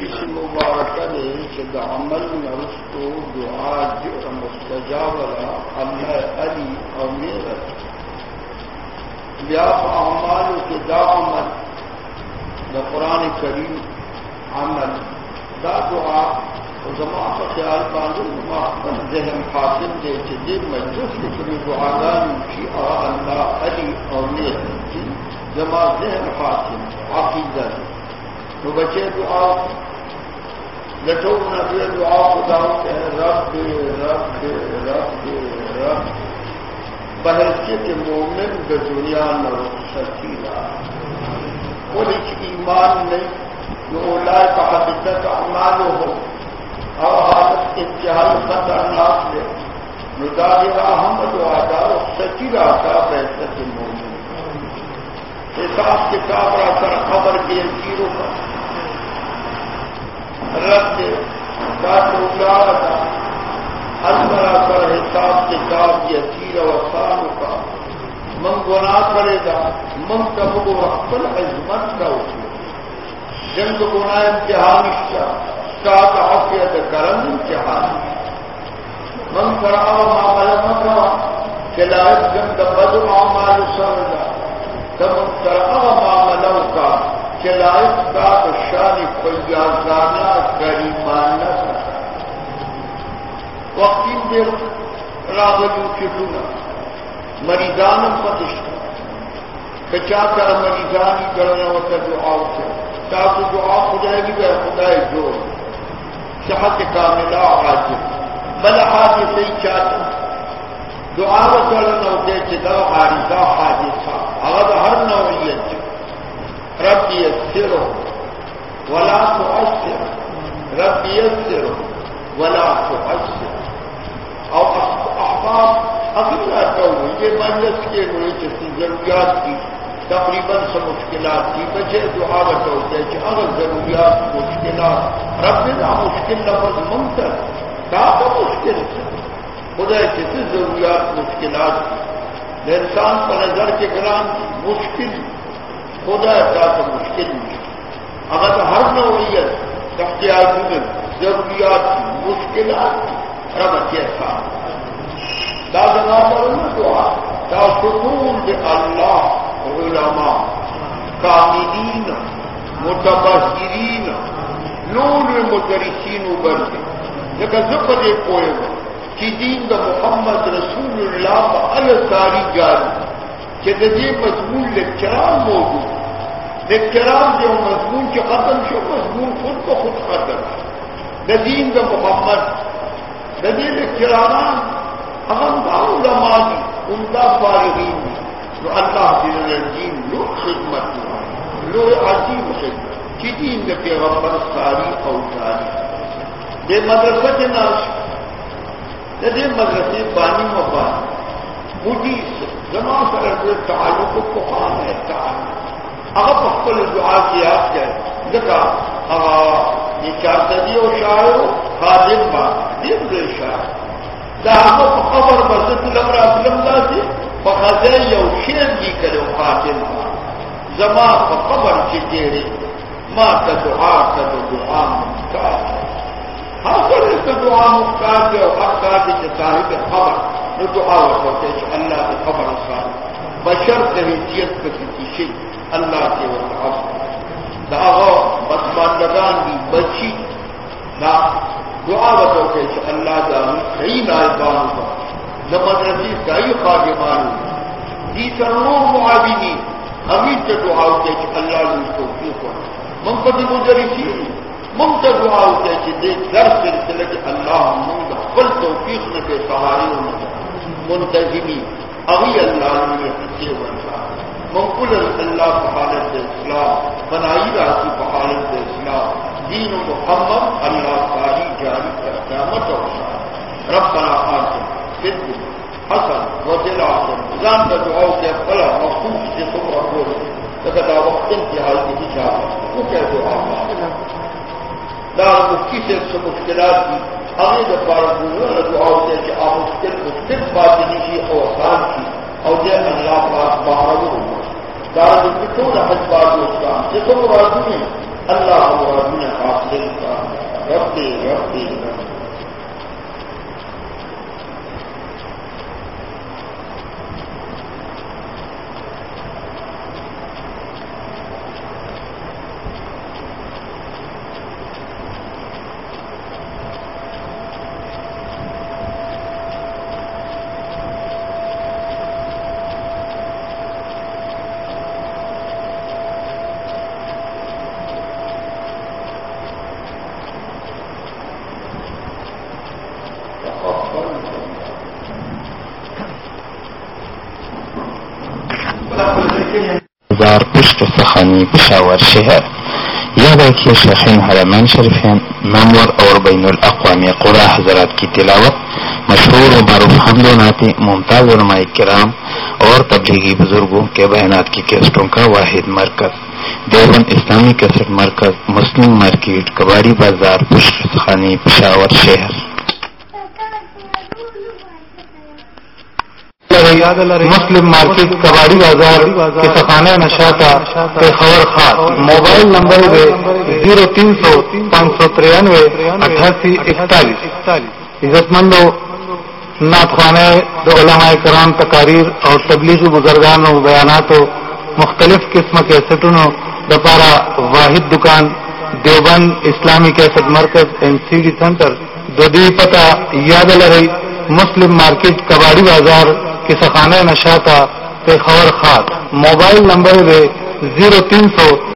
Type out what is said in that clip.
حدیث مبارکہ نے کہ عمل نرستو دعا جو مستجابلا اللہ علی اور میرا یا اعمال کے دا عمل دا قرآن کریم عمل دا دعا زمان کا خیال باندھو زمان ذہن حاصل دے کہ دل مجلس کی دعا دان کی اللہ علی اور میرا زمان ذہن۔ حاصل عقیدہ تو بچے دعا لٹو نبی دعا خدا کے رب رب رب رب بحثیت مومن کے دنیا نہ سچی کوئی ایمان نہیں جو اولا کا حدیثت امان ہو۔ اور حالت امتحان خطرناک ہے۔ مظاہرہ ہم جو آدار سچی رہتا بحثت مومن۔ حساب کتاب رہا کر خبر کے چیروں کا رد کا روزگار کا ہر طرح کر حساب کتاب کی اچیر وسان کا من گنا کرے گا، من کب کو اپن عظمت کا اٹھے جنگ گنا امتحان کا حفیت کرم امتحان۔ من کرا معاملہ مکا کلاس جنگ بد معامل سمجھا تم کرا معاملہ کا چلائق کا شان فیاضانہ گریمانہ وقتی دیر راغلو چٹونا مریضان پتشتا کچا کر مریضانی کرنا ہوتا دعا سے۔ تاکہ دعا خدای بھی گئے خدای جو۔ صحت کاملہ حاجت بل حاجت صحیح چاہتا دعا کرنا ہوتے چدا عارضہ حاجت تھا۔ اگر ہر نوعیت۔ رب يسره ولا تعسر رب يسره ولا تعسر او احباب اگلا تو یہ مجلس کے ہوئے جس ضروریات کی تقریباً سے مشکلات کی بچے دعا بتاؤ کہ اگر ضروریات مشکلات رب نہ مشکل لفظ منتر کا تو مشکل سے خدا کسی ضروریات مشکلات انسان پر نظر کے گرام مشکل خدا کا تو مشکل نہیں۔ اگر ہر نوعیت اختیار ضروریات کی، مشکلات کی، رب کیسا دادا دعا۔ کا سکون اللہ، علماء، کاملین، متبصرین، نور مدرسین ابر کے لیکن زب دے پوئے گا کہ دین دا محمد رسول اللہ کا الساری جاری۔ کہ دے مضمون لیکچران موجود لیکچران جو مضمون کے ختم شو مضمون خود کو خود ختم ندیم دا محمد ندی لیکچران ہم دا علماء دی عمدہ فارغین دی جو اللہ دین الدین لو خدمت لو عظیم خدمت کی دین دا پیغمبر ساری او ساری دے مدرسہ کے ناش دے مدرسے بانی مبانی مجھے جمع کر تعلق کو قرآن ہے تعلق اگر پختل دعا ہاں، کیا ہے دیکھا یہ چار صدی اور شاعر خادم با دن دے شاعر دعوت خبر بسط لمرا فلمدا سے بخزے یو شیر جی کرو خادم با زما په خبر کی تیرے ماں کا دعا کا دعا مختار ہر کا دعا مختار کے اور ہر کار کے صاحب خبر نو دعا وکړه چې الله دې خبر وکړي بشر ته هیڅ کسی شي الله دې ورته دا هغه بدبندگان دي بچي دا دعا وکړه چې الله دا صحیح نایبان وکړي د مدرسې صحیح خادمان دي څلور معاونین همین ته دعا وکړي چې الله دې توفیق ورکړي من په دې مدرسې من ته دعا وکړي چې دې درس سلسله کې الله موږ خپل توفیق نه به سهاري ونه منتظمی ابھی اللہ نے اچھے بنتا منقل اللہ بحالت اسلام، بنائی راسی بحالت اسلام، دین و محمد اللہ کاری جاری کر قیامت اور شاہ رب بنا حاصل صدق حسن وزل آسن نظام کا دعاؤ کے بلا مخصوص سے تم رکھو لے لگتا وقت انتہائی کی دشا وہ کیا دعا دار مفتی سے مشکلات کی، ہمیں جب بار دعا محمد پاک اسلام یہ تو مرادی نہیں اللہ مرادی نے حاصل کا رب رب پشت سخانی پشاور شہر. یہ دیکھیے شیخین حرمین شریفین نمور اور بین الاقوامی قرآ حضرات کی تلاوت، مشہور و معروف حمد و ناتی ممتاز علماء کرام اور تبلیغی بزرگوں کے بیانات کی کیسٹوں کا واحد مرکز. دیوبند اسلامی کیسٹ مرکز، مسلم مارکیٹ، کباڑی بازار، پشت سخانی پشاور شہر. مسلم مارکیٹ کباڑی بازار کے سخانہ نشاتا خبر خاص۔ موبائل نمبر ہوئے زیرو تین سو پانچ سو ترانوے اٹھاسی اکتالیس۔ عزت مندو، نعت خانہ دو علماء کرام تقاریر اور تبلیغی بزرگان و بیانات و مختلف قسم کے سٹنوں دپارا واحد دکان، دیوبند اسلامی کیسٹ مرکز این سی ڈی سینٹر دو دی پتہ یاد لڑی مسلم مارکیٹ کباڑی بازار سخانہ نشاتا خبر خاص موبائل نمبر زیرو تین سو